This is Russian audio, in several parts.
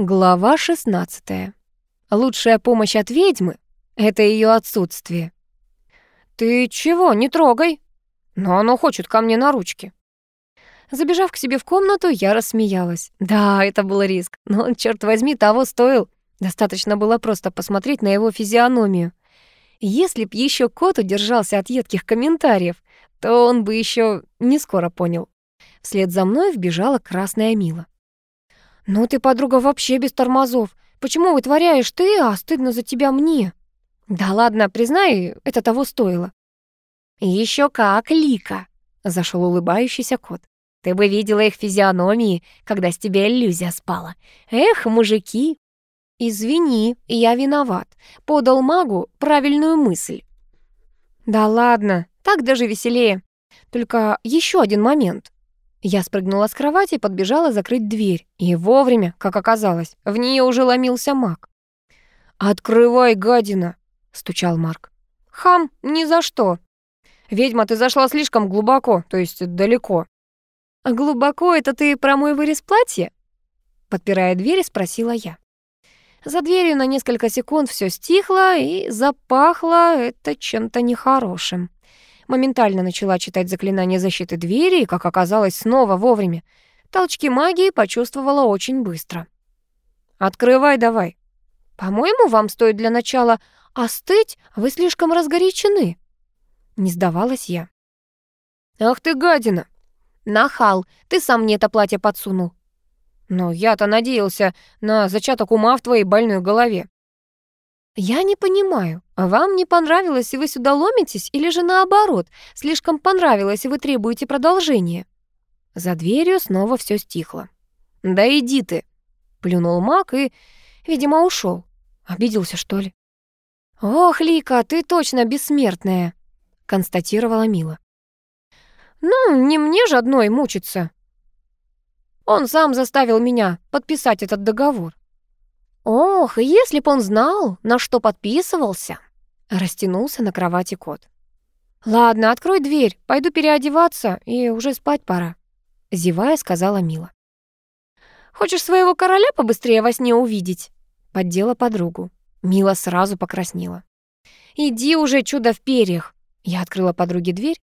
Глава 16. Лучшая помощь от ведьмы — это ее отсутствие. «Ты чего, не трогай?» «Но оно хочет ко мне на ручки». Забежав к себе в комнату, я рассмеялась. Да, это был риск, но он, черт возьми, того стоил. Достаточно было просто посмотреть на его физиономию. Если б еще кот удержался от едких комментариев, то он бы еще не скоро понял. Вслед за мной вбежала красная Мила. «Ну ты, подруга, вообще без тормозов. Почему вытворяешь ты, а стыдно за тебя мне?» «Да ладно, признай, это того стоило». Еще как, Лика!» — зашел улыбающийся кот. «Ты бы видела их физиономии, когда с тебя иллюзия спала. Эх, мужики!» «Извини, я виноват. Подал магу правильную мысль». «Да ладно, так даже веселее. Только еще один момент». Я спрыгнула с кровати и подбежала закрыть дверь. И вовремя, как оказалось, в нее уже ломился маг. «Открывай, гадина!» — стучал Марк. «Хам, ни за что!» «Ведьма, ты зашла слишком глубоко, то есть далеко». «А глубоко это ты про мой вырез платья?» Подпирая дверь, спросила я. За дверью на несколько секунд все стихло и запахло это чем-то нехорошим моментально начала читать заклинание защиты двери и, как оказалось, снова вовремя. Толчки магии почувствовала очень быстро. «Открывай давай». «По-моему, вам стоит для начала остыть, вы слишком разгорячены». Не сдавалась я. «Ах ты гадина!» «Нахал, ты сам мне это платье подсунул». «Но я-то надеялся на зачаток ума в твоей больной голове». «Я не понимаю, вам не понравилось, и вы сюда ломитесь, или же наоборот, слишком понравилось, и вы требуете продолжения?» За дверью снова все стихло. «Да иди ты!» — плюнул маг и, видимо, ушел. Обиделся, что ли? «Ох, Лика, ты точно бессмертная!» — констатировала Мила. «Ну, не мне же одной мучиться!» Он сам заставил меня подписать этот договор. Ох, если б он знал, на что подписывался. Растянулся на кровати кот. Ладно, открой дверь, пойду переодеваться, и уже спать пора. Зевая, сказала Мила. Хочешь своего короля побыстрее во сне увидеть? Поддела подругу. Мила сразу покраснела. «Иди уже, чудо в перьях!» Я открыла подруге дверь.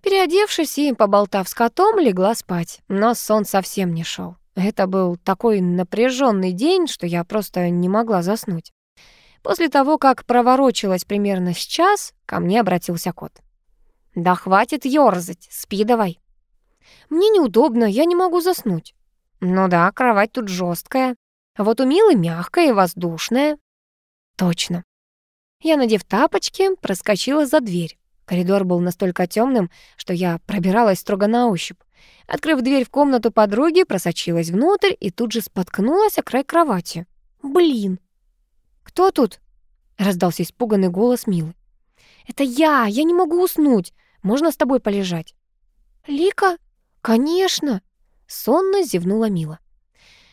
Переодевшись и поболтав с котом, легла спать, но сон совсем не шел. Это был такой напряженный день, что я просто не могла заснуть. После того, как проворочилась примерно с час, ко мне обратился кот. «Да хватит ёрзать, спи давай». «Мне неудобно, я не могу заснуть». «Ну да, кровать тут жесткая. Вот у Милы мягкая и воздушная». «Точно». Я, надев тапочки, проскочила за дверь. Коридор был настолько темным, что я пробиралась строго на ощупь. Открыв дверь в комнату подруги, просочилась внутрь и тут же споткнулась о край кровати. «Блин!» «Кто тут?» — раздался испуганный голос Милы. «Это я! Я не могу уснуть! Можно с тобой полежать?» «Лика? Конечно!» — сонно зевнула Мила.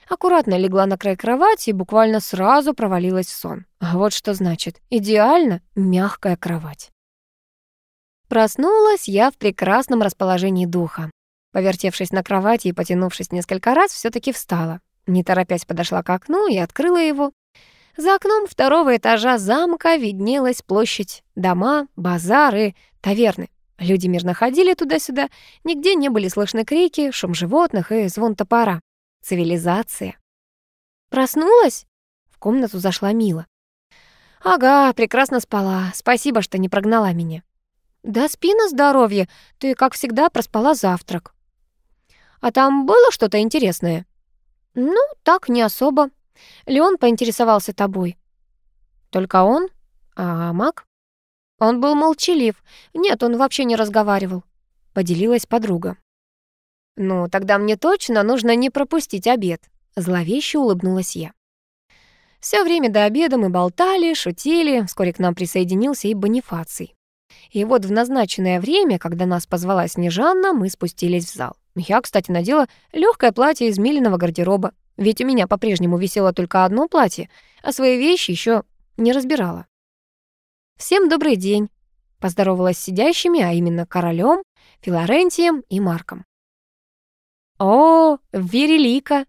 Аккуратно легла на край кровати и буквально сразу провалилась в сон. А вот что значит идеально мягкая кровать. Проснулась я в прекрасном расположении духа. Повертевшись на кровати и потянувшись несколько раз, все таки встала. Не торопясь подошла к окну и открыла его. За окном второго этажа замка виднелась площадь, дома, базары, таверны. Люди мирно ходили туда-сюда, нигде не были слышны крики, шум животных и звон топора. Цивилизация. «Проснулась?» В комнату зашла Мила. «Ага, прекрасно спала. Спасибо, что не прогнала меня». «Да спи на здоровье. Ты, как всегда, проспала завтрак». А там было что-то интересное?» «Ну, так, не особо. Леон поинтересовался тобой». «Только он? А маг?» «Он был молчалив. Нет, он вообще не разговаривал», — поделилась подруга. «Ну, тогда мне точно нужно не пропустить обед», — зловеще улыбнулась я. Все время до обеда мы болтали, шутили, вскоре к нам присоединился и Бонифаций. И вот в назначенное время, когда нас позвала Снежанна, мы спустились в зал. Я, кстати, надела легкое платье из миленного гардероба, ведь у меня по-прежнему висело только одно платье, а свои вещи еще не разбирала. «Всем добрый день», — поздоровалась с сидящими, а именно королем, Филарентием и Марком. «О, Верелика!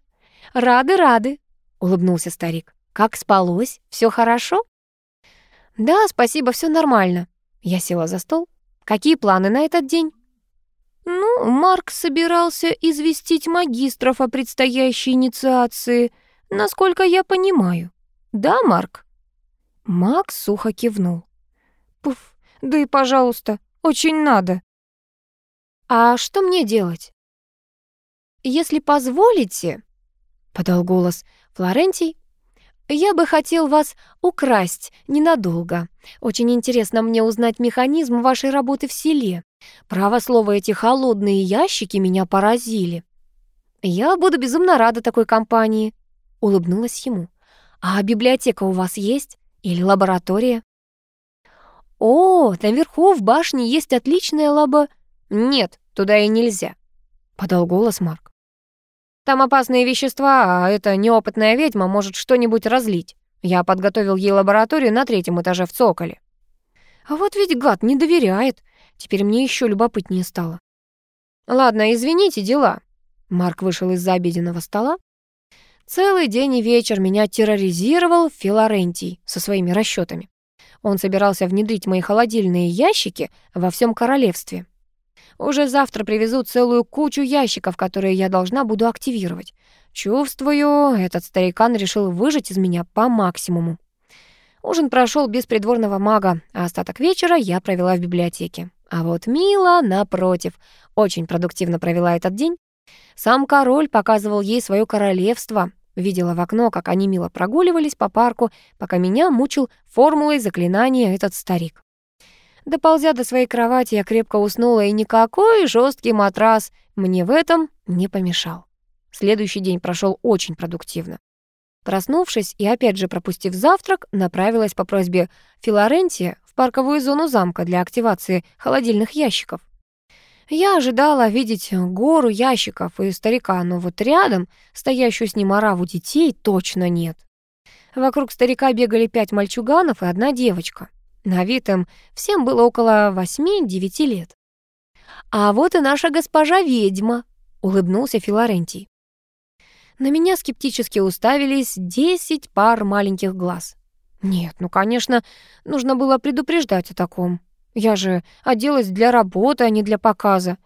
Рады-рады!» улыбнулся старик. «Как спалось? Все хорошо?» «Да, спасибо, все нормально». Я села за стол. «Какие планы на этот день?» «Ну, Марк собирался известить магистров о предстоящей инициации, насколько я понимаю. Да, Марк?» Макс сухо кивнул. «Пуф, да и пожалуйста, очень надо». «А что мне делать?» «Если позволите», — подал голос Флорентий, «я бы хотел вас украсть ненадолго. Очень интересно мне узнать механизм вашей работы в селе. Право слово, эти холодные ящики меня поразили». «Я буду безумно рада такой компании», — улыбнулась ему. «А библиотека у вас есть? Или лаборатория?» «О, наверху в башне есть отличная лаба...» «Нет, туда и нельзя», — подал голос Марк. Там опасные вещества, а эта неопытная ведьма может что-нибудь разлить. Я подготовил ей лабораторию на третьем этаже в цоколе. А вот ведь гад не доверяет. Теперь мне еще любопытнее стало. Ладно, извините, дела. Марк вышел из-за обеденного стола. Целый день и вечер меня терроризировал Филорентий со своими расчетами. Он собирался внедрить мои холодильные ящики во всем королевстве. Уже завтра привезут целую кучу ящиков, которые я должна буду активировать. Чувствую, этот старикан решил выжать из меня по максимуму. Ужин прошел без придворного мага, а остаток вечера я провела в библиотеке. А вот Мила, напротив, очень продуктивно провела этот день. Сам король показывал ей свое королевство. Видела в окно, как они мило прогуливались по парку, пока меня мучил формулой заклинания этот старик. Доползя до своей кровати, я крепко уснула, и никакой жесткий матрас мне в этом не помешал. Следующий день прошел очень продуктивно. Проснувшись и опять же пропустив завтрак, направилась по просьбе Филорентия в парковую зону замка для активации холодильных ящиков. Я ожидала видеть гору ящиков и старика, но вот рядом, стоящую с ним ораву детей, точно нет. Вокруг старика бегали пять мальчуганов и одна девочка. На вид им всем было около восьми-девяти лет. «А вот и наша госпожа-ведьма», — улыбнулся Филарентий. На меня скептически уставились десять пар маленьких глаз. Нет, ну, конечно, нужно было предупреждать о таком. Я же оделась для работы, а не для показа.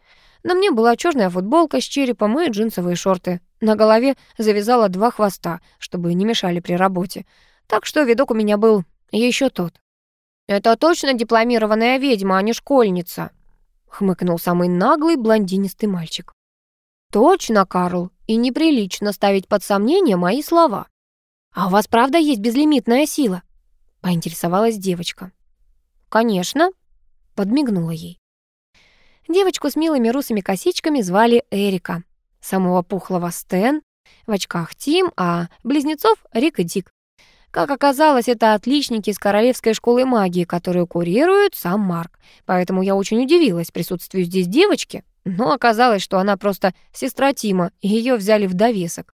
На мне была черная футболка с черепом и джинсовые шорты. На голове завязала два хвоста, чтобы не мешали при работе. Так что видок у меня был еще тот. «Это точно дипломированная ведьма, а не школьница», — хмыкнул самый наглый блондинистый мальчик. «Точно, Карл, и неприлично ставить под сомнение мои слова. А у вас правда есть безлимитная сила?» — поинтересовалась девочка. «Конечно», — подмигнула ей. Девочку с милыми русыми косичками звали Эрика, самого пухлого Стэн, в очках Тим, а близнецов Рик и Дик. Как оказалось, это отличники из Королевской школы магии, которую курирует сам Марк. Поэтому я очень удивилась присутствию здесь девочки, но оказалось, что она просто сестра Тима, и ее взяли в довесок.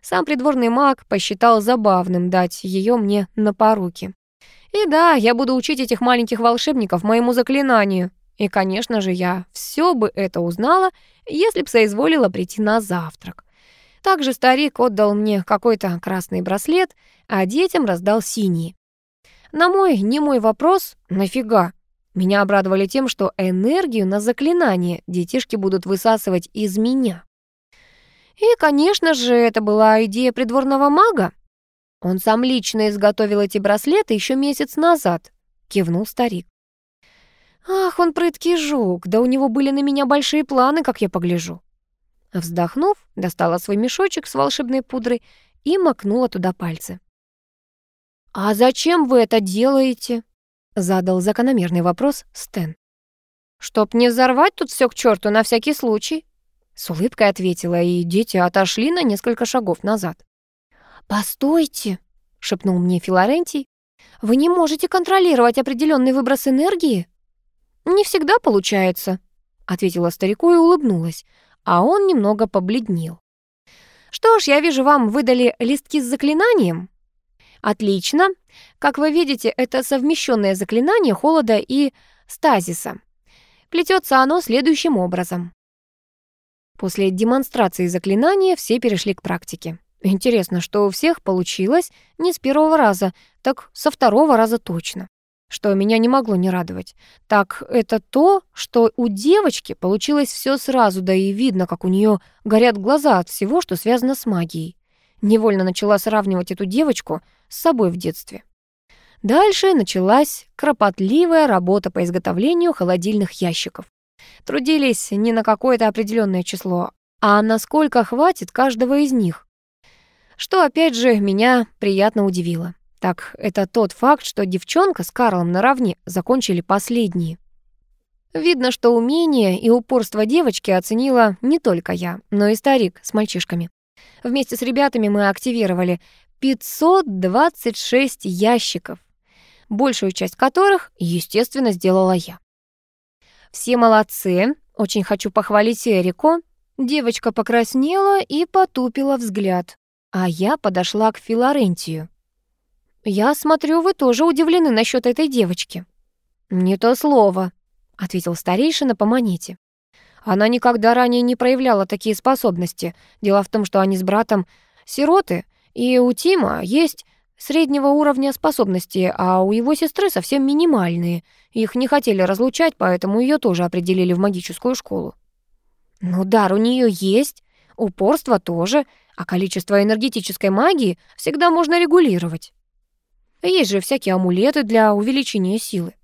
Сам придворный маг посчитал забавным дать ее мне на поруки. И да, я буду учить этих маленьких волшебников моему заклинанию. И, конечно же, я все бы это узнала, если б соизволила прийти на завтрак. Также старик отдал мне какой-то красный браслет, а детям раздал синий. На мой не мой вопрос «нафига?» меня обрадовали тем, что энергию на заклинание детишки будут высасывать из меня. И, конечно же, это была идея придворного мага. Он сам лично изготовил эти браслеты еще месяц назад, кивнул старик. Ах, он прыткий жук, да у него были на меня большие планы, как я погляжу. Вздохнув, достала свой мешочек с волшебной пудрой и макнула туда пальцы. «А зачем вы это делаете?» — задал закономерный вопрос Стэн. «Чтоб не взорвать тут все к черту на всякий случай», — с улыбкой ответила, и дети отошли на несколько шагов назад. «Постойте», — шепнул мне Филорентий, «вы не можете контролировать определенный выброс энергии?» «Не всегда получается», — ответила старику и улыбнулась, а он немного побледнел. «Что ж, я вижу, вам выдали листки с заклинанием?» «Отлично. Как вы видите, это совмещенное заклинание холода и стазиса. Плетется оно следующим образом». После демонстрации заклинания все перешли к практике. Интересно, что у всех получилось не с первого раза, так со второго раза точно. Что меня не могло не радовать. Так это то, что у девочки получилось все сразу, да и видно, как у нее горят глаза от всего, что связано с магией. Невольно начала сравнивать эту девочку с собой в детстве. Дальше началась кропотливая работа по изготовлению холодильных ящиков. Трудились не на какое-то определенное число, а насколько хватит каждого из них. Что, опять же, меня приятно удивило. Так, это тот факт, что девчонка с Карлом наравне закончили последние. Видно, что умение и упорство девочки оценила не только я, но и старик с мальчишками. Вместе с ребятами мы активировали 526 ящиков, большую часть которых, естественно, сделала я. Все молодцы, очень хочу похвалить Эрику. Девочка покраснела и потупила взгляд, а я подошла к Филарентию. «Я смотрю, вы тоже удивлены насчет этой девочки». «Не то слово», — ответил старейшина по монете. Она никогда ранее не проявляла такие способности. Дело в том, что они с братом сироты, и у Тима есть среднего уровня способности, а у его сестры совсем минимальные. Их не хотели разлучать, поэтому ее тоже определили в магическую школу. Ну, дар у нее есть, упорство тоже, а количество энергетической магии всегда можно регулировать. Есть же всякие амулеты для увеличения силы.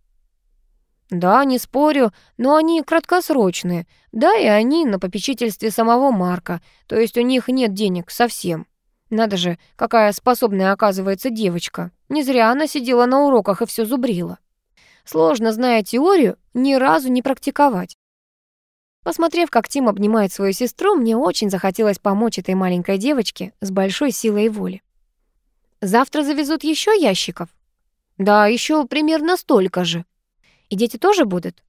Да, не спорю, но они краткосрочные. Да, и они на попечительстве самого Марка, то есть у них нет денег совсем. Надо же, какая способная оказывается девочка. Не зря она сидела на уроках и все зубрила. Сложно, зная теорию, ни разу не практиковать. Посмотрев, как Тим обнимает свою сестру, мне очень захотелось помочь этой маленькой девочке с большой силой воли. Завтра завезут еще ящиков? Да, еще примерно столько же. И дети тоже будут?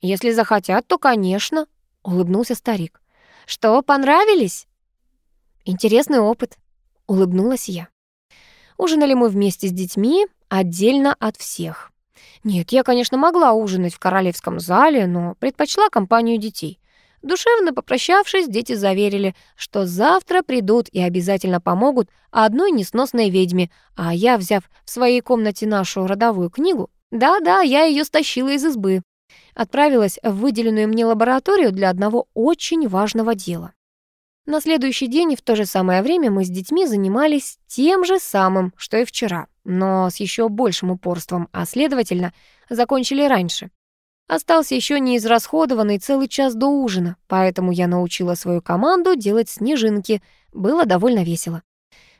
Если захотят, то, конечно, улыбнулся старик. Что, понравились? Интересный опыт, улыбнулась я. Ужинали мы вместе с детьми, отдельно от всех. Нет, я, конечно, могла ужинать в королевском зале, но предпочла компанию детей. Душевно попрощавшись, дети заверили, что завтра придут и обязательно помогут одной несносной ведьме, а я, взяв в своей комнате нашу родовую книгу, да-да, я ее стащила из избы. Отправилась в выделенную мне лабораторию для одного очень важного дела. На следующий день в то же самое время мы с детьми занимались тем же самым, что и вчера, но с еще большим упорством, а следовательно, закончили раньше. Остался еще неизрасходованный целый час до ужина, поэтому я научила свою команду делать снежинки. Было довольно весело.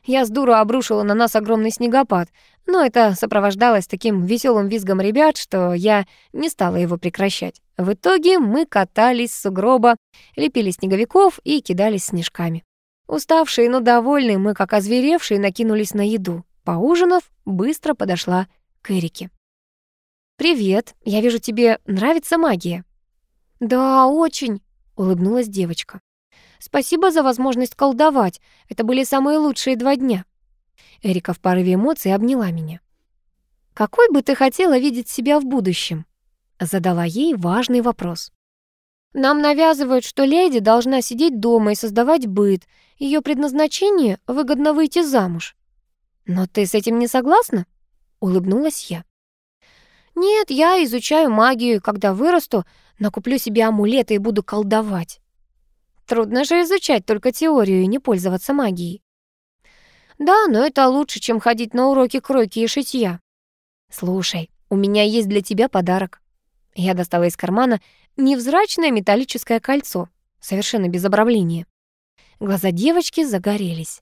Я с дуру обрушила на нас огромный снегопад, но это сопровождалось таким веселым визгом ребят, что я не стала его прекращать. В итоге мы катались с сугроба, лепили снеговиков и кидались снежками. Уставшие, но довольные, мы, как озверевшие, накинулись на еду. Поужинав, быстро подошла к Эрике. «Привет, я вижу, тебе нравится магия». «Да, очень», — улыбнулась девочка. Спасибо за возможность колдовать. Это были самые лучшие два дня». Эрика в порыве эмоций обняла меня. «Какой бы ты хотела видеть себя в будущем?» Задала ей важный вопрос. «Нам навязывают, что леди должна сидеть дома и создавать быт. Ее предназначение — выгодно выйти замуж». «Но ты с этим не согласна?» — улыбнулась я. «Нет, я изучаю магию, когда вырасту, накуплю себе амулеты и буду колдовать». Трудно же изучать только теорию и не пользоваться магией. Да, но это лучше, чем ходить на уроки кройки и шитья. Слушай, у меня есть для тебя подарок. Я достала из кармана невзрачное металлическое кольцо, совершенно без обрамления. Глаза девочки загорелись.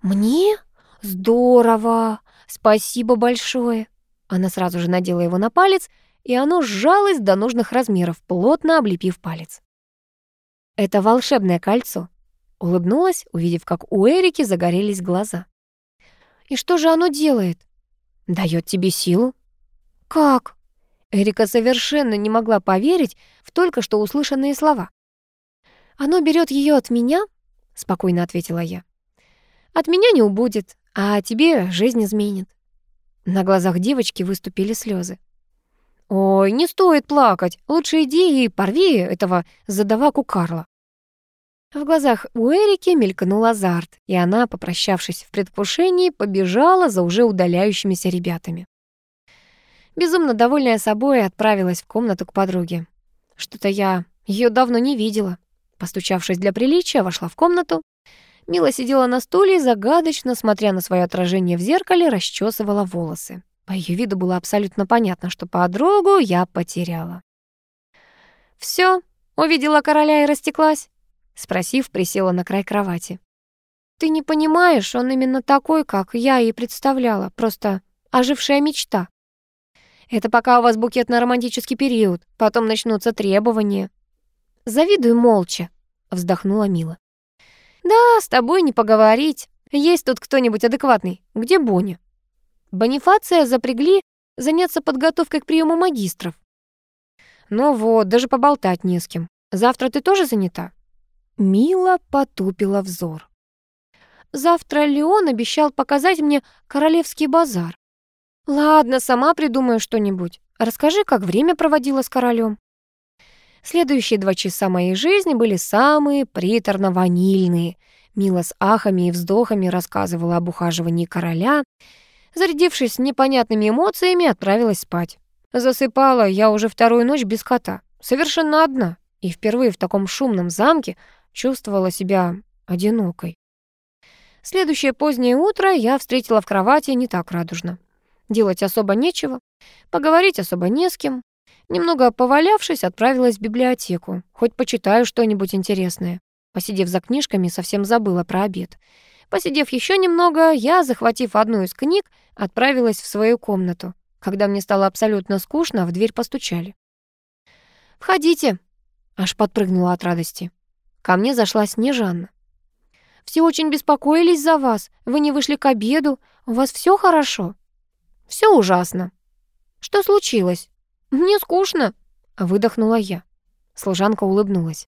«Мне? Здорово! Спасибо большое!» Она сразу же надела его на палец, и оно сжалось до нужных размеров, плотно облепив палец. «Это волшебное кольцо», — улыбнулась, увидев, как у Эрики загорелись глаза. «И что же оно делает?» «Даёт тебе силу». «Как?» Эрика совершенно не могла поверить в только что услышанные слова. «Оно берет ее от меня?» — спокойно ответила я. «От меня не убудет, а тебе жизнь изменит». На глазах девочки выступили слезы. «Ой, не стоит плакать. Лучше иди и порви этого задаваку Карла». В глазах у Эрики мелькнул азарт, и она, попрощавшись в предвкушении, побежала за уже удаляющимися ребятами. Безумно довольная собой, отправилась в комнату к подруге. Что-то я ее давно не видела. Постучавшись для приличия, вошла в комнату. Мила сидела на стуле и загадочно, смотря на свое отражение в зеркале, расчесывала волосы. По ее виду было абсолютно понятно, что подругу я потеряла. Все, увидела короля и растеклась?» Спросив, присела на край кровати. «Ты не понимаешь, он именно такой, как я и представляла, просто ожившая мечта. Это пока у вас букетно-романтический период, потом начнутся требования». «Завидую молча», — вздохнула Мила. «Да, с тобой не поговорить. Есть тут кто-нибудь адекватный? Где Боня?» Бонифация запрягли заняться подготовкой к приему магистров. «Ну вот, даже поболтать не с кем. Завтра ты тоже занята?» Мила потупила взор. «Завтра Леон обещал показать мне королевский базар. Ладно, сама придумаю что-нибудь. Расскажи, как время проводила с королем. Следующие два часа моей жизни были самые приторно-ванильные. Мила с ахами и вздохами рассказывала об ухаживании короля. Зарядившись непонятными эмоциями, отправилась спать. Засыпала я уже вторую ночь без кота, совершенно одна, и впервые в таком шумном замке чувствовала себя одинокой. Следующее позднее утро я встретила в кровати не так радужно. Делать особо нечего, поговорить особо не с кем. Немного повалявшись, отправилась в библиотеку. Хоть почитаю что-нибудь интересное. Посидев за книжками, совсем забыла про обед. Посидев еще немного, я, захватив одну из книг, отправилась в свою комнату. Когда мне стало абсолютно скучно, в дверь постучали. «Входите!» — аж подпрыгнула от радости. Ко мне зашла Снежанна. «Все очень беспокоились за вас. Вы не вышли к обеду. У вас все хорошо?» «Все ужасно». «Что случилось?» «Мне скучно», — выдохнула я. Служанка улыбнулась.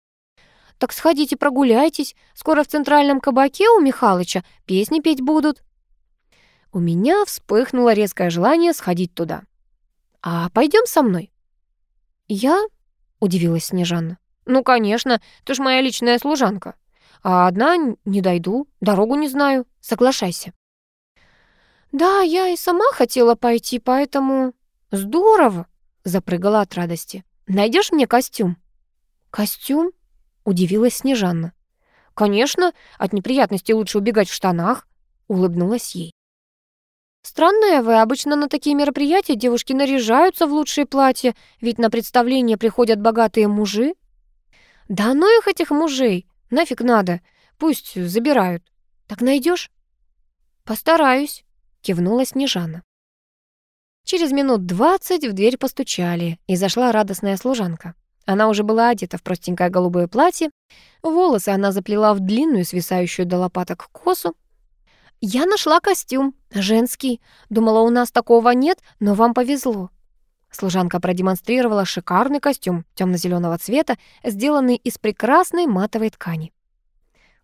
«Так сходите прогуляйтесь. Скоро в центральном кабаке у Михалыча песни петь будут». У меня вспыхнуло резкое желание сходить туда. «А пойдем со мной?» «Я?» — удивилась Снежанна. «Ну, конечно, ты ж моя личная служанка. А одна не дойду, дорогу не знаю. Соглашайся». «Да, я и сама хотела пойти, поэтому...» «Здорово!» — запрыгала от радости. Найдешь мне костюм?» «Костюм?» — удивилась Снежанна. «Конечно, от неприятностей лучше убегать в штанах», — улыбнулась ей. «Странная вы, обычно на такие мероприятия девушки наряжаются в лучшие платья, ведь на представление приходят богатые мужи». «Да ну их, этих мужей! Нафиг надо! Пусть забирают. Так найдешь? «Постараюсь», — кивнула Снежана. Через минут двадцать в дверь постучали, и зашла радостная служанка. Она уже была одета в простенькое голубое платье, волосы она заплела в длинную, свисающую до лопаток косу. «Я нашла костюм, женский. Думала, у нас такого нет, но вам повезло. Служанка продемонстрировала шикарный костюм темно-зеленого цвета, сделанный из прекрасной матовой ткани.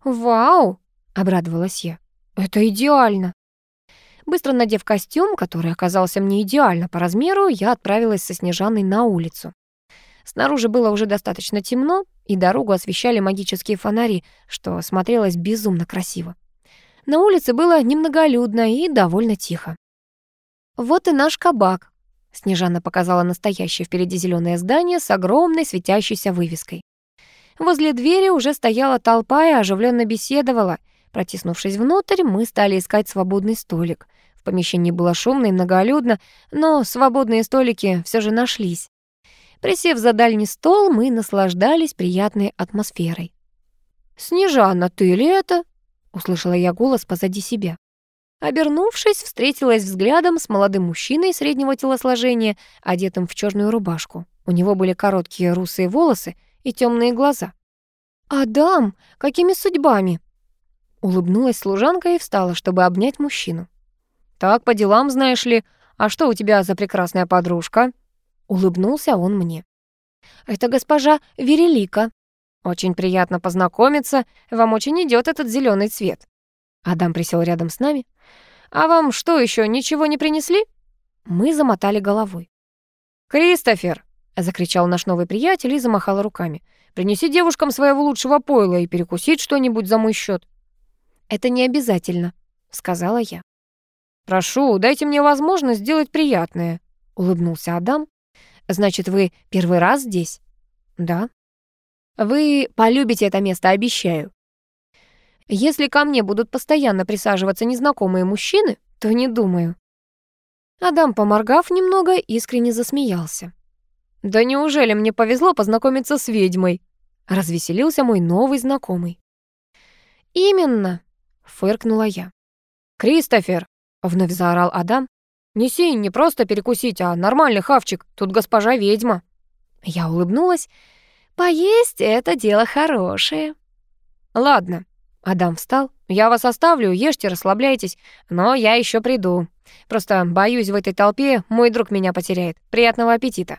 «Вау!» — обрадовалась я. «Это идеально!» Быстро надев костюм, который оказался мне идеально по размеру, я отправилась со Снежаной на улицу. Снаружи было уже достаточно темно, и дорогу освещали магические фонари, что смотрелось безумно красиво. На улице было немноголюдно и довольно тихо. «Вот и наш кабак», Снежана показала настоящее впереди зеленое здание с огромной светящейся вывеской. Возле двери уже стояла толпа и оживленно беседовала. Протиснувшись внутрь, мы стали искать свободный столик. В помещении было шумно и многолюдно, но свободные столики все же нашлись. Присев за дальний стол, мы наслаждались приятной атмосферой. «Снежана, ты ли это?» — услышала я голос позади себя. Обернувшись, встретилась взглядом с молодым мужчиной среднего телосложения, одетым в черную рубашку. У него были короткие русые волосы и темные глаза. «Адам, какими судьбами?» Улыбнулась служанка и встала, чтобы обнять мужчину. «Так, по делам, знаешь ли. А что у тебя за прекрасная подружка?» Улыбнулся он мне. «Это госпожа Верелика. Очень приятно познакомиться. Вам очень идет этот зеленый цвет». Адам присел рядом с нами. «А вам что еще, ничего не принесли?» Мы замотали головой. «Кристофер!» — закричал наш новый приятель и замахал руками. «Принеси девушкам своего лучшего пойла и перекусить что-нибудь за мой счет. «Это не обязательно», — сказала я. «Прошу, дайте мне возможность сделать приятное», — улыбнулся Адам. «Значит, вы первый раз здесь?» «Да». «Вы полюбите это место, обещаю». «Если ко мне будут постоянно присаживаться незнакомые мужчины, то не думаю». Адам, поморгав немного, искренне засмеялся. «Да неужели мне повезло познакомиться с ведьмой?» — развеселился мой новый знакомый. «Именно», — фыркнула я. «Кристофер!» — вновь заорал Адам. «Неси не просто перекусить, а нормальный хавчик. Тут госпожа ведьма». Я улыбнулась. «Поесть — это дело хорошее». «Ладно». Адам встал. «Я вас оставлю, ешьте, расслабляйтесь, но я еще приду. Просто боюсь, в этой толпе мой друг меня потеряет. Приятного аппетита».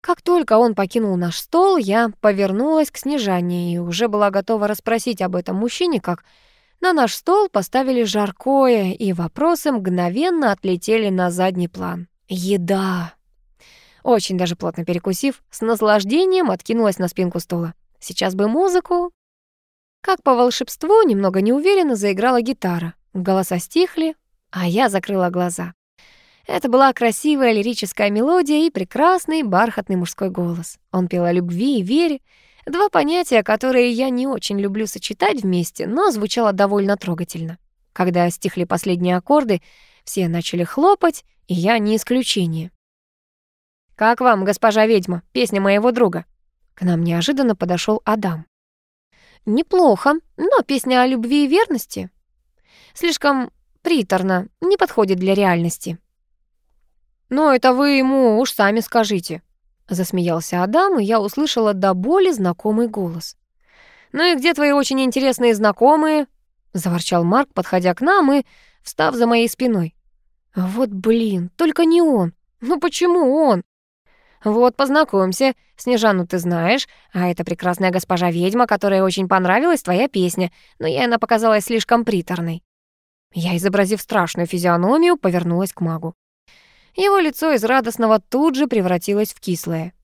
Как только он покинул наш стол, я повернулась к Снежане и уже была готова расспросить об этом мужчине, как на наш стол поставили жаркое, и вопросы мгновенно отлетели на задний план. Еда. Очень даже плотно перекусив, с наслаждением откинулась на спинку стула. Сейчас бы музыку. Как по волшебству, немного неуверенно заиграла гитара. Голоса стихли, а я закрыла глаза. Это была красивая лирическая мелодия и прекрасный бархатный мужской голос. Он пел о любви и вере, два понятия, которые я не очень люблю сочетать вместе, но звучало довольно трогательно. Когда стихли последние аккорды, все начали хлопать, и я не исключение. «Как вам, госпожа ведьма, песня моего друга?» К нам неожиданно подошел Адам. «Неплохо, но песня о любви и верности слишком приторно, не подходит для реальности». «Ну, это вы ему уж сами скажите», — засмеялся Адам, и я услышала до боли знакомый голос. «Ну и где твои очень интересные знакомые?» — заворчал Марк, подходя к нам и встав за моей спиной. «Вот блин, только не он. Ну почему он?» «Вот, познакомься. Снежану ты знаешь, а это прекрасная госпожа ведьма, которой очень понравилась твоя песня, но ей она показалась слишком приторной». Я, изобразив страшную физиономию, повернулась к магу. Его лицо из радостного тут же превратилось в кислое.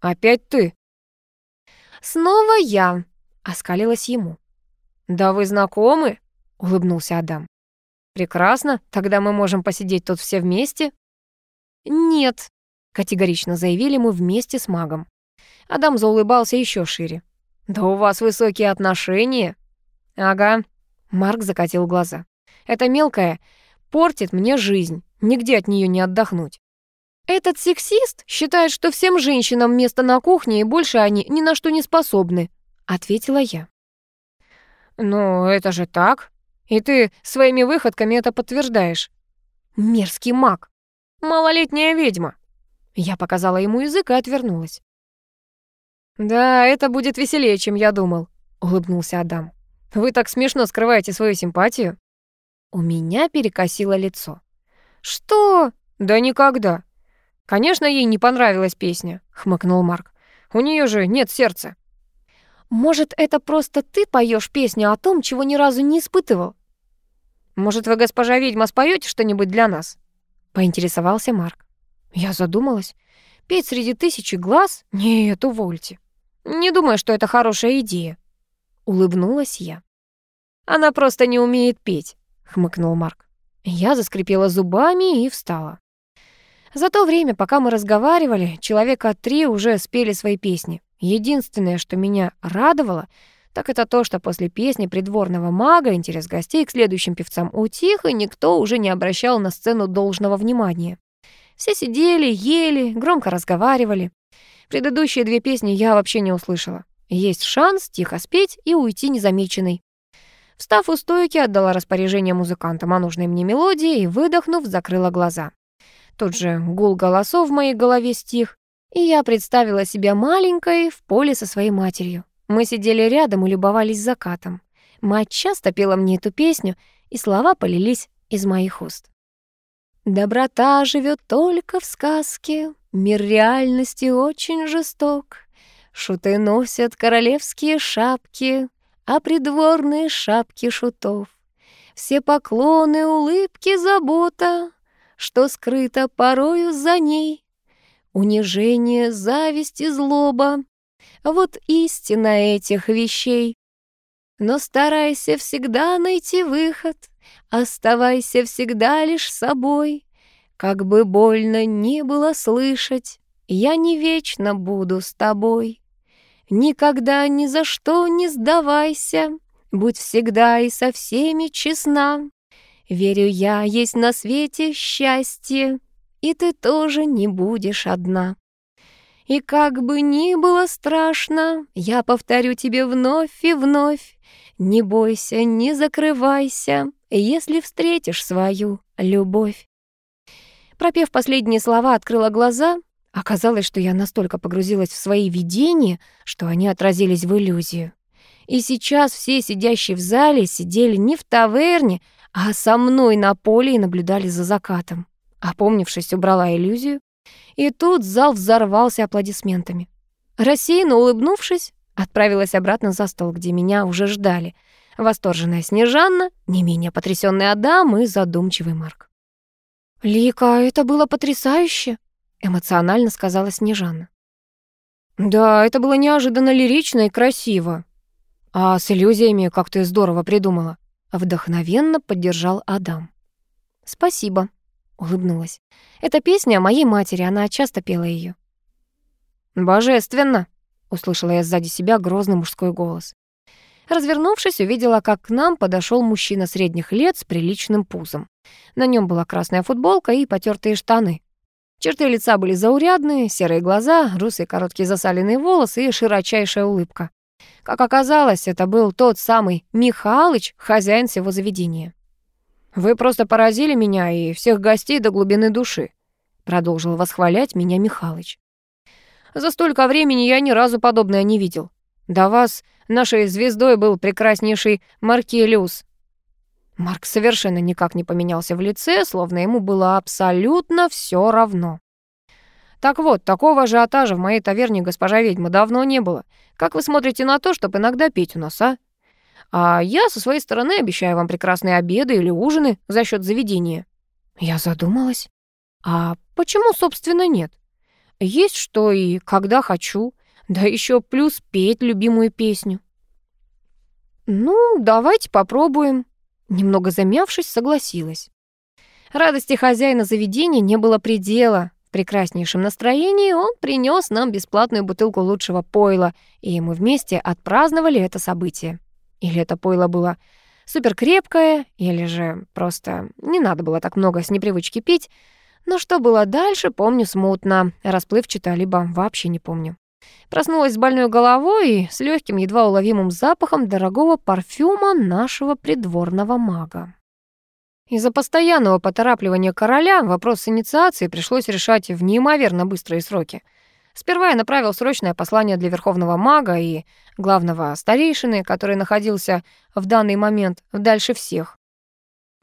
«Опять ты?» «Снова я», — оскалилась ему. «Да вы знакомы?» — улыбнулся Адам. «Прекрасно, тогда мы можем посидеть тут все вместе». «Нет», — категорично заявили мы вместе с магом. Адам заулыбался еще шире. «Да у вас высокие отношения». «Ага», — Марк закатил глаза. «Это мелкое портит мне жизнь. Нигде от нее не отдохнуть. Этот сексист считает, что всем женщинам место на кухне, и больше они ни на что не способны, ответила я. Ну, это же так. И ты своими выходками это подтверждаешь. Мерзкий маг. Малолетняя ведьма. Я показала ему язык и отвернулась. «Да, это будет веселее, чем я думал», — улыбнулся Адам. «Вы так смешно скрываете свою симпатию». У меня перекосило лицо. «Что? Да никогда!» «Конечно, ей не понравилась песня», — хмыкнул Марк. «У нее же нет сердца». «Может, это просто ты поешь песню о том, чего ни разу не испытывал?» «Может, вы, госпожа ведьма, споете что-нибудь для нас?» — поинтересовался Марк. Я задумалась. Петь среди тысячи глаз? Нет, увольте. Не думаю, что это хорошая идея. Улыбнулась я. Она просто не умеет петь, хмыкнул Марк. Я заскрипела зубами и встала. За то время, пока мы разговаривали, человека три уже спели свои песни. Единственное, что меня радовало, так это то, что после песни придворного мага интерес гостей к следующим певцам утих, и никто уже не обращал на сцену должного внимания. Все сидели, ели, громко разговаривали. Предыдущие две песни я вообще не услышала. Есть шанс тихо спеть и уйти незамеченной. Встав у стойки, отдала распоряжение музыкантам о нужной мне мелодии и, выдохнув, закрыла глаза. Тут же гул голосов в моей голове стих, и я представила себя маленькой в поле со своей матерью. Мы сидели рядом и любовались закатом. Мать часто пела мне эту песню, и слова полились из моих уст. «Доброта живет только в сказке, мир реальности очень жесток. Шуты носят королевские шапки, а придворные шапки шутов. Все поклоны, улыбки, забота, что скрыто порою за ней. унижение, зависть и злоба. Вот истина этих вещей. Но старайся всегда найти выход, оставайся всегда лишь собой. Как бы больно ни было слышать, я не вечно буду с тобой. Никогда ни за что не сдавайся, будь всегда и со всеми честна. Верю я, есть на свете счастье, и ты тоже не будешь одна. И как бы ни было страшно, я повторю тебе вновь и вновь, не бойся, не закрывайся, если встретишь свою любовь. Пропев последние слова, открыла глаза. Оказалось, что я настолько погрузилась в свои видения, что они отразились в иллюзию. И сейчас все сидящие в зале сидели не в таверне, а со мной на поле и наблюдали за закатом. Опомнившись, убрала иллюзию. И тут зал взорвался аплодисментами. Рассеянно улыбнувшись, отправилась обратно за стол, где меня уже ждали. Восторженная Снежанна, не менее потрясённый Адам и задумчивый Марк. «Лика, это было потрясающе!» — эмоционально сказала Снежанна. «Да, это было неожиданно лирично и красиво. А с иллюзиями, как ты здорово придумала», — вдохновенно поддержал Адам. «Спасибо», — улыбнулась. «Это песня моей матери, она часто пела её». «Божественно!» — услышала я сзади себя грозный мужской голос. Развернувшись, увидела, как к нам подошел мужчина средних лет с приличным пузом. На нем была красная футболка и потертые штаны. Черты лица были заурядные, серые глаза, русые короткие засаленные волосы и широчайшая улыбка. Как оказалось, это был тот самый Михалыч, хозяин всего заведения. «Вы просто поразили меня и всех гостей до глубины души», продолжил восхвалять меня Михалыч. «За столько времени я ни разу подобное не видел. До вас нашей звездой был прекраснейший Маркелиус. Марк совершенно никак не поменялся в лице, словно ему было абсолютно все равно. Так вот, такого ажиотажа в моей таверне госпожа ведьма давно не было. Как вы смотрите на то, чтобы иногда петь у нас, а? А я со своей стороны обещаю вам прекрасные обеды или ужины за счет заведения. Я задумалась. А почему, собственно, нет? Есть что и когда хочу. Да еще плюс петь любимую песню. «Ну, давайте попробуем». Немного замявшись, согласилась. Радости хозяина заведения не было предела. В прекраснейшем настроении он принес нам бесплатную бутылку лучшего пойла, и мы вместе отпраздновали это событие. Или это пойло было суперкрепкое, или же просто не надо было так много с непривычки пить. Но что было дальше, помню смутно, расплывчато, либо вообще не помню. Проснулась с больной головой и с легким, едва уловимым запахом дорогого парфюма нашего придворного мага. Из-за постоянного поторапливания короля вопрос с инициацией пришлось решать в неимоверно быстрые сроки. Сперва я направил срочное послание для верховного мага и главного старейшины, который находился в данный момент дальше всех.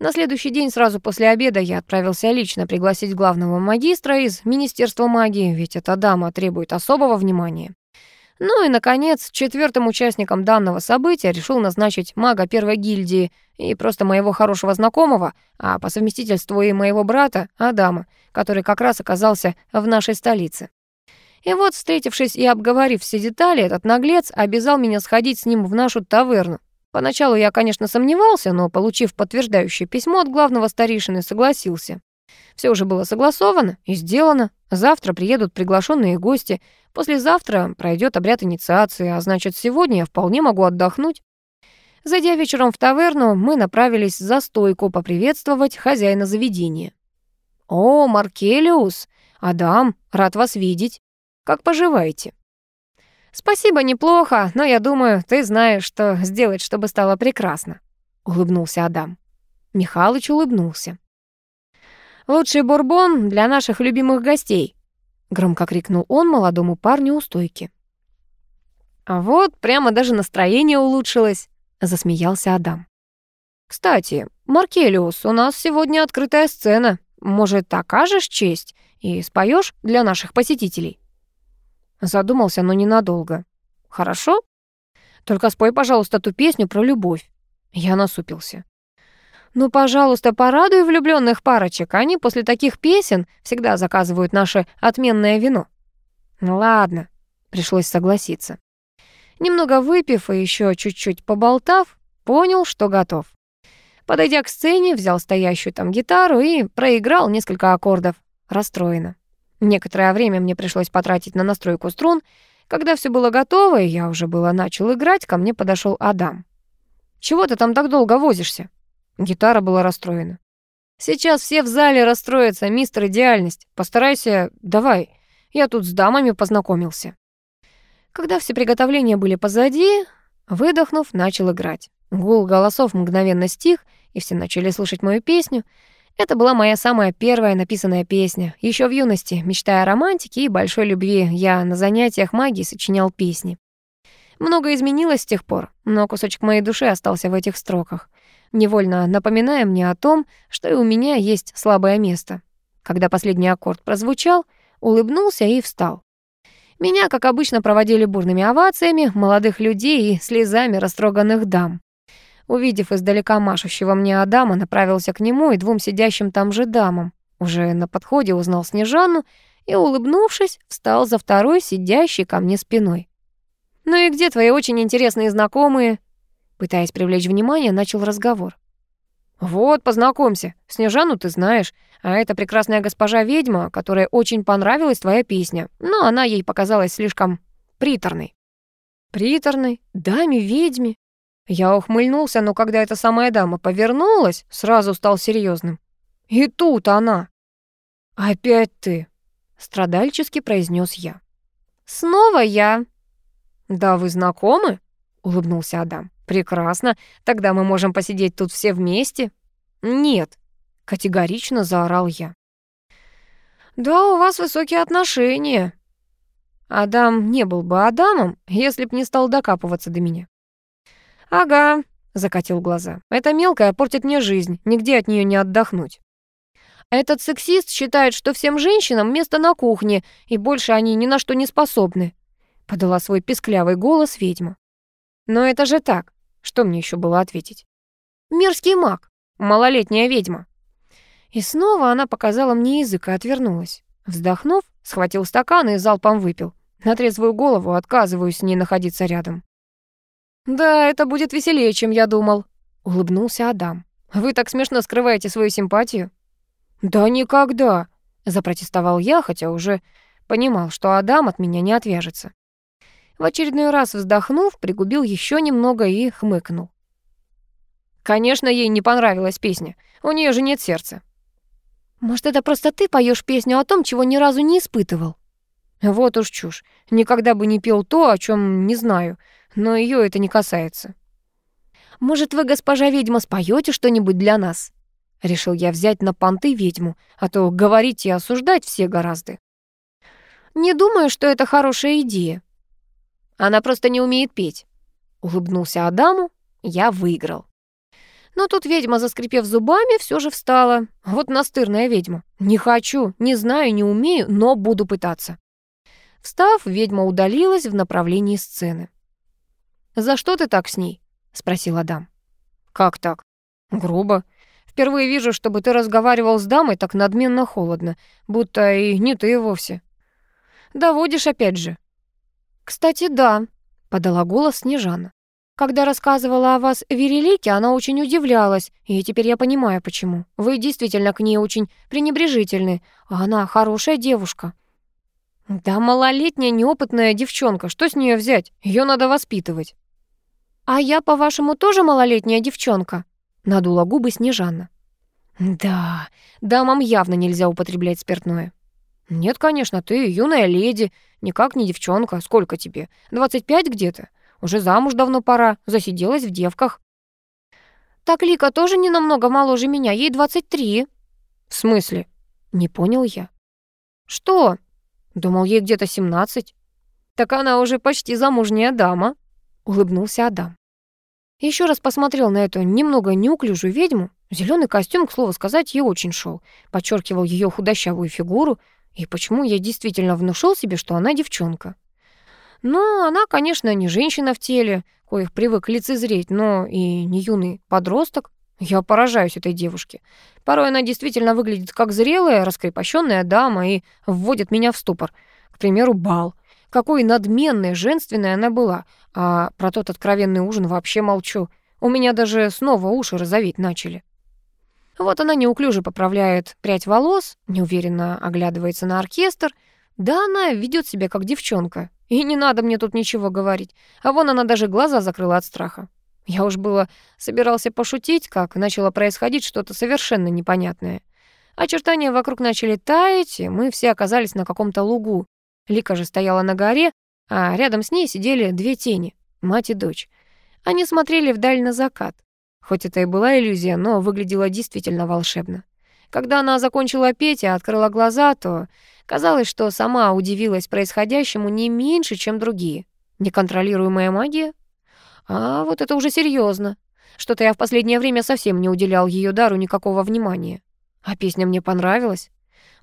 На следующий день, сразу после обеда, я отправился лично пригласить главного магистра из Министерства магии, ведь эта дама требует особого внимания. Ну и, наконец, четвертым участником данного события решил назначить мага первой гильдии и просто моего хорошего знакомого, а по совместительству и моего брата, Адама, который как раз оказался в нашей столице. И вот, встретившись и обговорив все детали, этот наглец обязал меня сходить с ним в нашу таверну, Поначалу я, конечно, сомневался, но, получив подтверждающее письмо от главного старейшины, согласился. Все уже было согласовано и сделано. Завтра приедут приглашенные гости. Послезавтра пройдет обряд инициации, а значит, сегодня я вполне могу отдохнуть. Зайдя вечером в таверну, мы направились за стойку поприветствовать хозяина заведения. «О, Маркелиус! Адам, рад вас видеть. Как поживаете?» «Спасибо, неплохо, но я думаю, ты знаешь, что сделать, чтобы стало прекрасно», — улыбнулся Адам. Михалыч улыбнулся. «Лучший бурбон для наших любимых гостей», — громко крикнул он молодому парню у стойки. «А вот прямо даже настроение улучшилось», — засмеялся Адам. «Кстати, Маркелиус, у нас сегодня открытая сцена. Может, окажешь честь и споешь для наших посетителей?» Задумался, но ненадолго. «Хорошо? Только спой, пожалуйста, ту песню про любовь». Я насупился. «Ну, пожалуйста, порадуй влюбленных парочек. Они после таких песен всегда заказывают наше отменное вино». «Ну ладно», — пришлось согласиться. Немного выпив и еще чуть-чуть поболтав, понял, что готов. Подойдя к сцене, взял стоящую там гитару и проиграл несколько аккордов. Расстроена. Некоторое время мне пришлось потратить на настройку струн. Когда все было готово, и я уже было начал играть, ко мне подошел Адам. «Чего ты там так долго возишься?» Гитара была расстроена. «Сейчас все в зале расстроятся, мистер Идеальность. Постарайся... Давай. Я тут с дамами познакомился». Когда все приготовления были позади, выдохнув, начал играть. Гул голосов мгновенно стих, и все начали слушать мою песню. Это была моя самая первая написанная песня. Еще в юности, мечтая о романтике и большой любви, я на занятиях магии сочинял песни. Много изменилось с тех пор, но кусочек моей души остался в этих строках, невольно напоминая мне о том, что и у меня есть слабое место. Когда последний аккорд прозвучал, улыбнулся и встал. Меня, как обычно, проводили бурными овациями молодых людей и слезами растроганных дам. Увидев издалека машущего мне Адама, направился к нему и двум сидящим там же дамам. Уже на подходе узнал Снежану и, улыбнувшись, встал за второй, сидящей ко мне спиной. «Ну и где твои очень интересные знакомые?» Пытаясь привлечь внимание, начал разговор. «Вот, познакомься. Снежану ты знаешь, а это прекрасная госпожа-ведьма, которой очень понравилась твоя песня, но она ей показалась слишком приторной». «Приторной? Даме-ведьме?» Я ухмыльнулся, но когда эта самая дама повернулась, сразу стал серьезным. «И тут она!» «Опять ты!» — страдальчески произнес я. «Снова я!» «Да вы знакомы?» — улыбнулся Адам. «Прекрасно. Тогда мы можем посидеть тут все вместе». «Нет», — категорично заорал я. «Да, у вас высокие отношения». Адам не был бы Адамом, если б не стал докапываться до меня. «Ага», — закатил глаза. «Эта мелкая портит мне жизнь, нигде от нее не отдохнуть». «Этот сексист считает, что всем женщинам место на кухне, и больше они ни на что не способны», — подала свой писклявый голос ведьма. «Но это же так. Что мне еще было ответить?» «Мерзкий маг, малолетняя ведьма». И снова она показала мне язык и отвернулась. Вздохнув, схватил стакан и залпом выпил. На трезвую голову отказываюсь с ней находиться рядом. «Да, это будет веселее, чем я думал», — улыбнулся Адам. «Вы так смешно скрываете свою симпатию». «Да никогда», — запротестовал я, хотя уже понимал, что Адам от меня не отвяжется. В очередной раз вздохнув, пригубил еще немного и хмыкнул. Конечно, ей не понравилась песня. У нее же нет сердца. Может, это просто ты поешь песню о том, чего ни разу не испытывал? Вот уж чушь. Никогда бы не пел то, о чем не знаю но ее это не касается. «Может, вы, госпожа ведьма, споете что-нибудь для нас?» Решил я взять на понты ведьму, а то говорить и осуждать все гораздо. «Не думаю, что это хорошая идея». «Она просто не умеет петь», — улыбнулся Адаму. Я выиграл. Но тут ведьма, заскрипев зубами, все же встала. Вот настырная ведьма. Не хочу, не знаю, не умею, но буду пытаться. Встав, ведьма удалилась в направлении сцены. «За что ты так с ней?» — спросил Адам. «Как так?» «Грубо. Впервые вижу, чтобы ты разговаривал с дамой так надменно холодно, будто и не ты вовсе. Доводишь опять же». «Кстати, да», — подала голос Снежана. «Когда рассказывала о вас Верелике, она очень удивлялась, и теперь я понимаю, почему. Вы действительно к ней очень пренебрежительны, а она хорошая девушка». «Да малолетняя неопытная девчонка, что с нее взять? Ее надо воспитывать». «А я, по-вашему, тоже малолетняя девчонка?» — надула губы Снежана. «Да, дамам явно нельзя употреблять спиртное». «Нет, конечно, ты юная леди, никак не девчонка. Сколько тебе? 25 где-то? Уже замуж давно пора, засиделась в девках». «Так Лика тоже не намного моложе меня, ей 23». «В смысле?» — не понял я. «Что?» «Думал, ей где-то 17». «Так она уже почти замужняя дама», — улыбнулся Адам. Еще раз посмотрел на эту немного неуклюжую ведьму. Зеленый костюм, к слову сказать, ей очень шел, подчеркивал ее худощавую фигуру, и почему я действительно внушил себе, что она девчонка. Но она, конечно, не женщина в теле, коих привык лицезреть, но и не юный подросток. Я поражаюсь этой девушке. Порой она действительно выглядит как зрелая, раскрепощенная дама и вводит меня в ступор. К примеру, бал. Какой надменной, женственной она была. А про тот откровенный ужин вообще молчу. У меня даже снова уши розоветь начали. Вот она неуклюже поправляет прядь волос, неуверенно оглядывается на оркестр. Да, она ведет себя как девчонка. И не надо мне тут ничего говорить. А вон она даже глаза закрыла от страха. Я уж было собирался пошутить, как начало происходить что-то совершенно непонятное. Очертания вокруг начали таять, и мы все оказались на каком-то лугу. Лика же стояла на горе, а рядом с ней сидели две тени, мать и дочь. Они смотрели вдаль на закат. Хоть это и была иллюзия, но выглядело действительно волшебно. Когда она закончила петь и открыла глаза, то казалось, что сама удивилась происходящему не меньше, чем другие. Неконтролируемая магия? А вот это уже серьезно. Что-то я в последнее время совсем не уделял ее дару никакого внимания. А песня мне понравилась.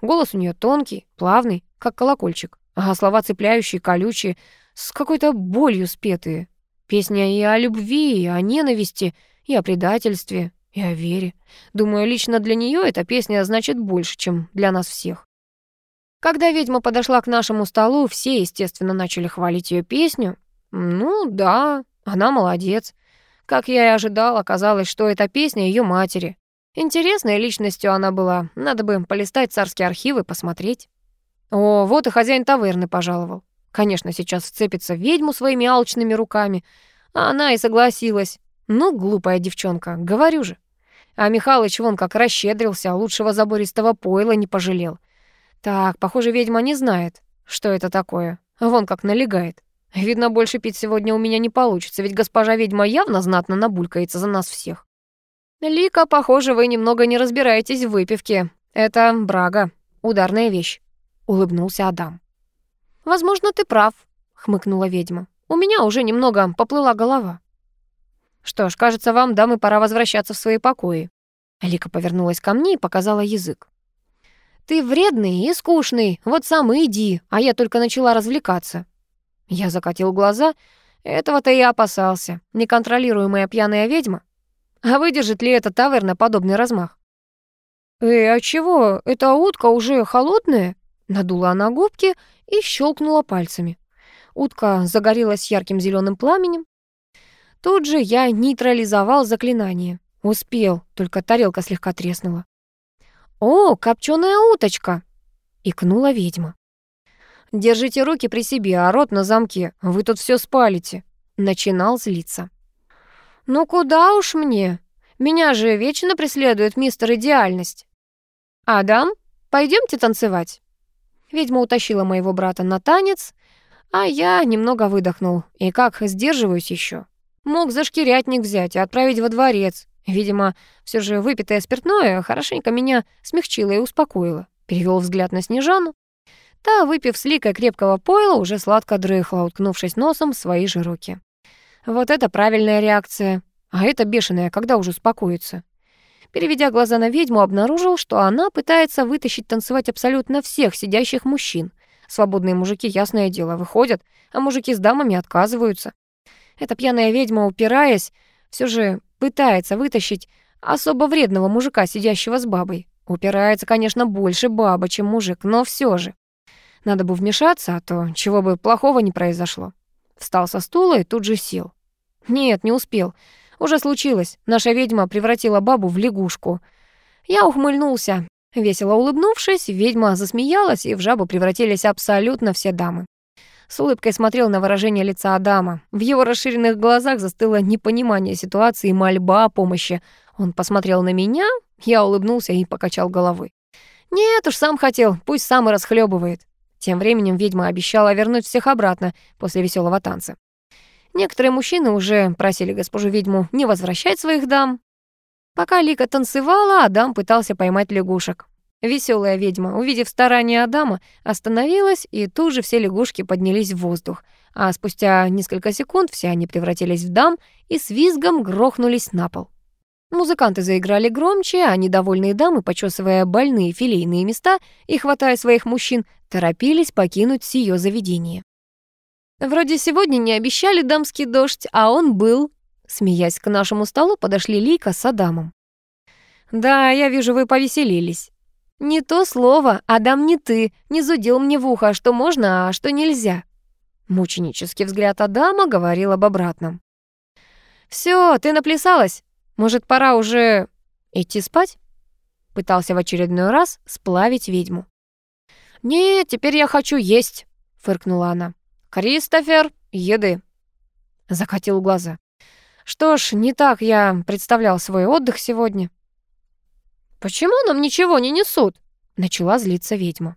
Голос у нее тонкий, плавный, как колокольчик, а слова цепляющие, колючие, с какой-то болью спетые. Песня и о любви, и о ненависти, и о предательстве, и о вере. Думаю, лично для нее эта песня значит больше, чем для нас всех. Когда ведьма подошла к нашему столу, все, естественно, начали хвалить ее песню. Ну да, она молодец. Как я и ожидал, оказалось, что эта песня ее матери. Интересной личностью она была. Надо бы полистать царские архивы, посмотреть. О, вот и хозяин таверны пожаловал. Конечно, сейчас вцепится ведьму своими алчными руками. А она и согласилась. Ну, глупая девчонка, говорю же. А Михалыч вон как расщедрился, лучшего забористого пойла не пожалел. Так, похоже, ведьма не знает, что это такое. Вон как налегает. Видно, больше пить сегодня у меня не получится, ведь госпожа ведьма явно знатно набулькается за нас всех. Лика, похоже, вы немного не разбираетесь в выпивке. Это брага, ударная вещь, улыбнулся Адам. Возможно, ты прав, хмыкнула ведьма. У меня уже немного поплыла голова. Что ж, кажется, вам, дамы, пора возвращаться в свои покои. Лика повернулась ко мне и показала язык. Ты вредный и скучный, вот сам и иди, а я только начала развлекаться. Я закатил глаза. Этого-то я опасался. Неконтролируемая пьяная ведьма. А выдержит ли эта таверна подобный размах? «Эй, а чего? Эта утка уже холодная?» Надула она губки и щелкнула пальцами. Утка загорелась ярким зеленым пламенем. Тут же я нейтрализовал заклинание. Успел, только тарелка слегка треснула. «О, копченая уточка!» — икнула ведьма. Держите руки при себе, а рот на замке. Вы тут все спалите. Начинал злиться. Ну куда уж мне? Меня же вечно преследует мистер Идеальность. Адам, пойдемте танцевать. Ведьма утащила моего брата на танец, а я немного выдохнул. И как сдерживаюсь еще. Мог за шкирятник взять и отправить во дворец. Видимо, все же выпитое спиртное хорошенько меня смягчило и успокоило. Перевел взгляд на Снежану. Та, выпив с ликой крепкого пойла, уже сладко дрыхла, уткнувшись носом в свои же руки. Вот это правильная реакция. А это бешеная, когда уже успокоится. Переведя глаза на ведьму, обнаружил, что она пытается вытащить танцевать абсолютно всех сидящих мужчин. Свободные мужики, ясное дело, выходят, а мужики с дамами отказываются. Эта пьяная ведьма, упираясь, все же пытается вытащить особо вредного мужика, сидящего с бабой. Упирается, конечно, больше баба, чем мужик, но все же. Надо бы вмешаться, а то чего бы плохого не произошло. Встал со стула и тут же сел. Нет, не успел. Уже случилось. Наша ведьма превратила бабу в лягушку. Я ухмыльнулся. Весело улыбнувшись, ведьма засмеялась, и в жабу превратились абсолютно все дамы. С улыбкой смотрел на выражение лица Адама. В его расширенных глазах застыло непонимание ситуации и мольба о помощи. Он посмотрел на меня, я улыбнулся и покачал головой. «Нет уж, сам хотел, пусть сам и расхлебывает. Тем временем ведьма обещала вернуть всех обратно после веселого танца. Некоторые мужчины уже просили госпожу ведьму не возвращать своих дам. Пока Лика танцевала, Адам пытался поймать лягушек. Веселая ведьма, увидев старания Адама, остановилась, и тут же все лягушки поднялись в воздух, а спустя несколько секунд все они превратились в дам и с визгом грохнулись на пол. Музыканты заиграли громче, а недовольные дамы, почесывая больные филейные места и хватая своих мужчин, торопились покинуть сие заведение. «Вроде сегодня не обещали дамский дождь, а он был». Смеясь к нашему столу, подошли Лейка с Адамом. «Да, я вижу, вы повеселились». «Не то слово, Адам, не ты, не зудил мне в ухо, что можно, а что нельзя». Мученический взгляд Адама говорил об обратном. «Всё, ты наплясалась? Может, пора уже идти спать?» Пытался в очередной раз сплавить ведьму. «Нет, теперь я хочу есть», — фыркнула она. «Кристофер, еды». Закатил глаза. «Что ж, не так я представлял свой отдых сегодня». «Почему нам ничего не несут?» — начала злиться ведьма.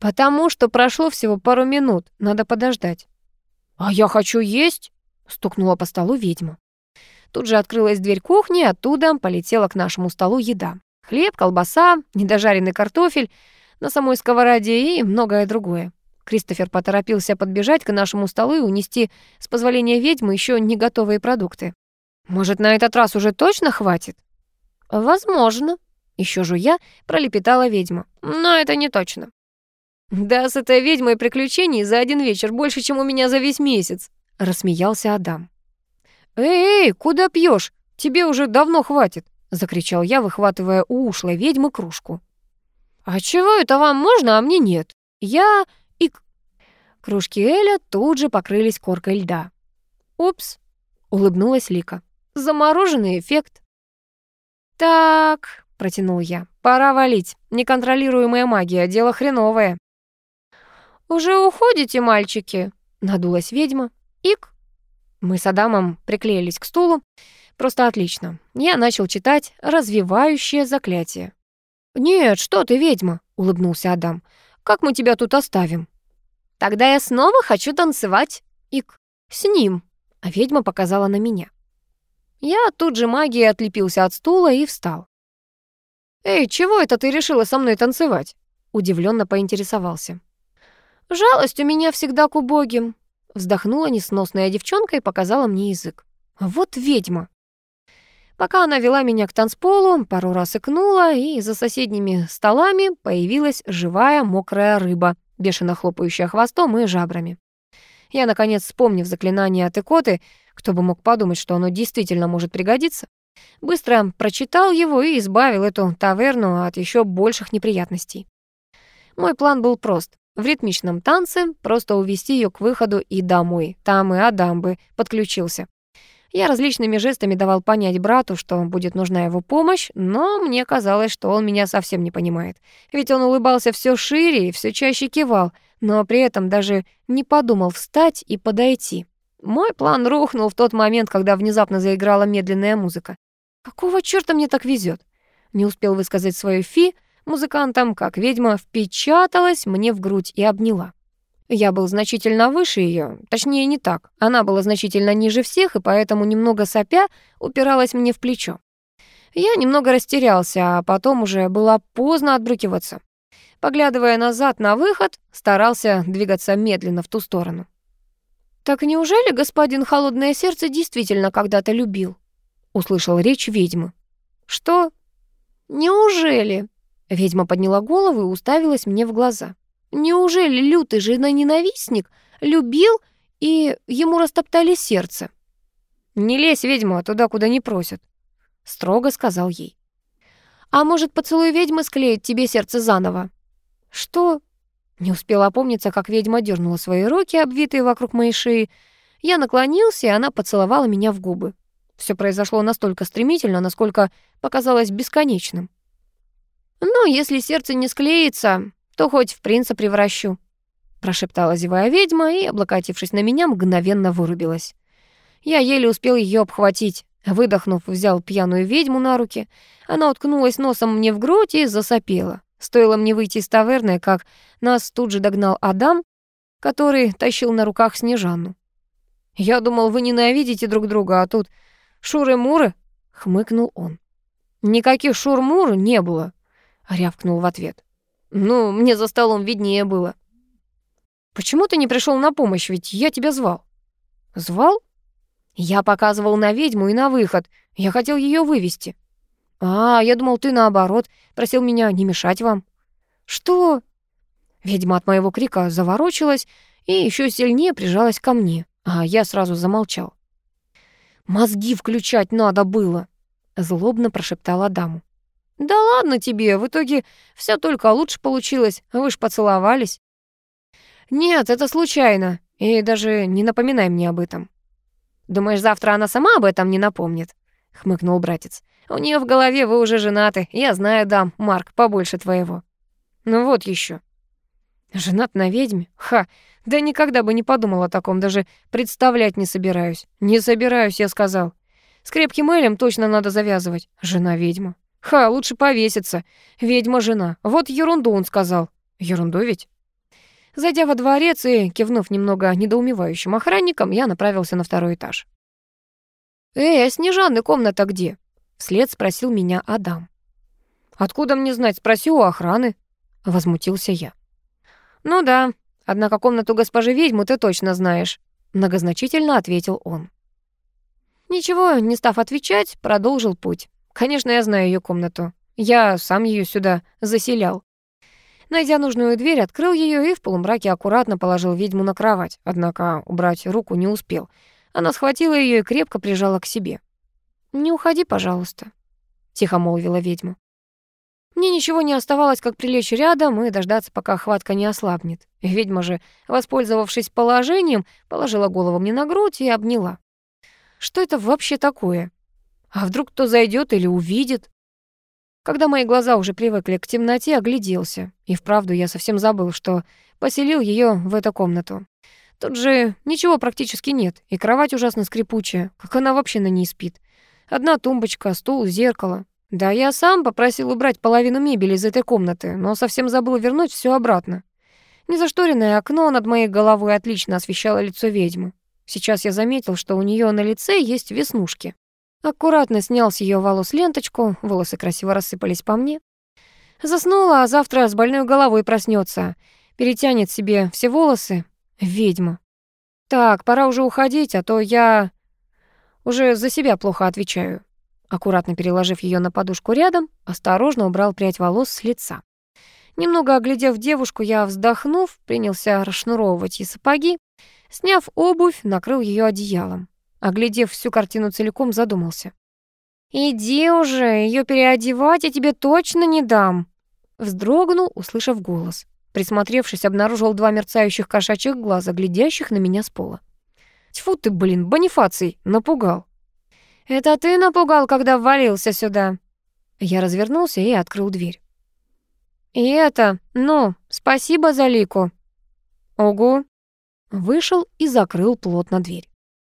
«Потому что прошло всего пару минут, надо подождать». «А я хочу есть!» — стукнула по столу ведьма. Тут же открылась дверь кухни, оттуда полетела к нашему столу еда. Хлеб, колбаса, недожаренный картофель на самой сковороде и многое другое. Кристофер поторопился подбежать к нашему столу и унести, с позволения ведьмы, еще не готовые продукты. «Может, на этот раз уже точно хватит?» «Возможно», — еще жуя пролепетала ведьма. «Но это не точно». «Да, с этой ведьмой приключений за один вечер больше, чем у меня за весь месяц», — рассмеялся Адам. «Эй, эй, куда пьешь? Тебе уже давно хватит», — закричал я, выхватывая у ушлой ведьмы кружку. «А чего это вам можно, а мне нет? Я и...» Кружки Эля тут же покрылись коркой льда. «Упс», — улыбнулась Лика. «Замороженный эффект». «Так», — протянул я, — «пора валить. Неконтролируемая магия, дело хреновое». «Уже уходите, мальчики?» — надулась ведьма. «Ик». Мы с Адамом приклеились к стулу. Просто отлично. Я начал читать развивающее заклятие. «Нет, что ты, ведьма?» — улыбнулся Адам. «Как мы тебя тут оставим?» «Тогда я снова хочу танцевать. Ик, с ним». А ведьма показала на меня. Я тут же магией отлепился от стула и встал. «Эй, чего это ты решила со мной танцевать?» Удивленно поинтересовался. «Жалость у меня всегда к убогим», вздохнула несносная девчонка и показала мне язык. «Вот ведьма!» Пока она вела меня к танцполу, пару раз икнула, и за соседними столами появилась живая мокрая рыба, бешено хлопающая хвостом и жабрами. Я, наконец, вспомнив заклинание от икоты, кто бы мог подумать, что оно действительно может пригодиться, быстро прочитал его и избавил эту таверну от еще больших неприятностей. Мой план был прост. В ритмичном танце просто увести ее к выходу и домой. Там и Адам бы подключился. Я различными жестами давал понять брату, что будет нужна его помощь, но мне казалось, что он меня совсем не понимает. Ведь он улыбался все шире и все чаще кивал, но при этом даже не подумал встать и подойти. Мой план рухнул в тот момент, когда внезапно заиграла медленная музыка. Какого чёрта мне так везет? Не успел высказать свою фи музыкантам, как ведьма впечаталась мне в грудь и обняла. Я был значительно выше ее, точнее не так. Она была значительно ниже всех, и поэтому, немного сопя, упиралась мне в плечо. Я немного растерялся, а потом уже было поздно отбрыкиваться. Поглядывая назад на выход, старался двигаться медленно в ту сторону. «Так неужели господин Холодное Сердце действительно когда-то любил?» — услышал речь ведьмы. «Что?» «Неужели?» Ведьма подняла голову и уставилась мне в глаза. Неужели лютый жена-ненавистник любил, и ему растоптали сердце? «Не лезь, ведьма, туда, куда не просят», — строго сказал ей. «А может, поцелуй ведьмы склеит тебе сердце заново?» «Что?» Не успела опомниться, как ведьма дернула свои руки, обвитые вокруг моей шеи. Я наклонился, и она поцеловала меня в губы. Все произошло настолько стремительно, насколько показалось бесконечным. «Ну, если сердце не склеится, то хоть в принца превращу», — прошептала зевая ведьма и, облокотившись на меня, мгновенно вырубилась. Я еле успел ее обхватить. Выдохнув, взял пьяную ведьму на руки. Она уткнулась носом мне в грудь и засопела. Стоило мне выйти из таверны, как нас тут же догнал Адам, который тащил на руках Снежанну. «Я думал, вы ненавидите друг друга, а тут шуры-муры?» — хмыкнул он. «Никаких шур-мур не было», — рявкнул в ответ. Ну, мне за столом виднее было. Почему ты не пришел на помощь, ведь я тебя звал? Звал? Я показывал на ведьму и на выход. Я хотел ее вывести. А, я думал, ты наоборот, просил меня не мешать вам. Что? Ведьма от моего крика заворочилась и еще сильнее прижалась ко мне, а я сразу замолчал. Мозги включать надо было, злобно прошептала даму. «Да ладно тебе, в итоге все только лучше получилось, вы ж поцеловались». «Нет, это случайно, и даже не напоминай мне об этом». «Думаешь, завтра она сама об этом не напомнит?» — хмыкнул братец. «У нее в голове вы уже женаты, я знаю, дам, Марк, побольше твоего». «Ну вот еще. «Женат на ведьме? Ха! Да никогда бы не подумал о таком, даже представлять не собираюсь. Не собираюсь, я сказал. С крепким Элем точно надо завязывать. Жена-ведьма. Ха, лучше повеситься. Ведьма-жена. Вот ерунду он сказал. Ерунду ведь? Зайдя во дворец и кивнув немного недоумевающим охранникам, я направился на второй этаж. «Эй, а Снежаны комната где?» — вслед спросил меня Адам. «Откуда мне знать? Спроси у охраны», — возмутился я. «Ну да, однако комнату госпожи ведьмы ты точно знаешь», — многозначительно ответил он. Ничего, не став отвечать, продолжил путь. Конечно, я знаю ее комнату. Я сам ее сюда заселял. Найдя нужную дверь, открыл ее и в полумраке аккуратно положил ведьму на кровать. Однако убрать руку не успел. Она схватила ее и крепко прижала к себе. «Не уходи, пожалуйста», — тихо молвила ведьма. Мне ничего не оставалось, как прилечь рядом и дождаться, пока хватка не ослабнет. Ведьма же, воспользовавшись положением, положила голову мне на грудь и обняла. Что это вообще такое? А вдруг кто зайдет или увидит? Когда мои глаза уже привыкли к темноте, огляделся. И вправду я совсем забыл, что поселил ее в эту комнату. Тут же ничего практически нет, и кровать ужасно скрипучая. Как она вообще на ней спит? Одна тумбочка, стул, зеркало. Да, я сам попросил убрать половину мебели из этой комнаты, но совсем забыл вернуть все обратно. Незашторенное окно над моей головой отлично освещало лицо ведьмы. Сейчас я заметил, что у нее на лице есть веснушки. Аккуратно снял с ее волос ленточку, волосы красиво рассыпались по мне. Заснула, а завтра с больной головой проснется, перетянет себе все волосы. Ведьма. Так, пора уже уходить, а то я уже за себя плохо отвечаю. Аккуратно переложив ее на подушку рядом, осторожно убрал прядь волос с лица. Немного оглядев девушку, я, вздохнув, принялся расшнуровывать ей сапоги. Сняв обувь, накрыл ее одеялом. Оглядев всю картину целиком, задумался. «Иди уже, ее переодевать я тебе точно не дам!» Вздрогнул, услышав голос. Присмотревшись, обнаружил два мерцающих кошачьих глаза, глядящих на меня с пола. «Тьфу ты, блин, Бонифаций, напугал!» «Это ты напугал, когда ввалился сюда?» Я развернулся и открыл дверь. «И это, ну, спасибо за лику». «Ого!» Вышел и закрыл плотно дверь.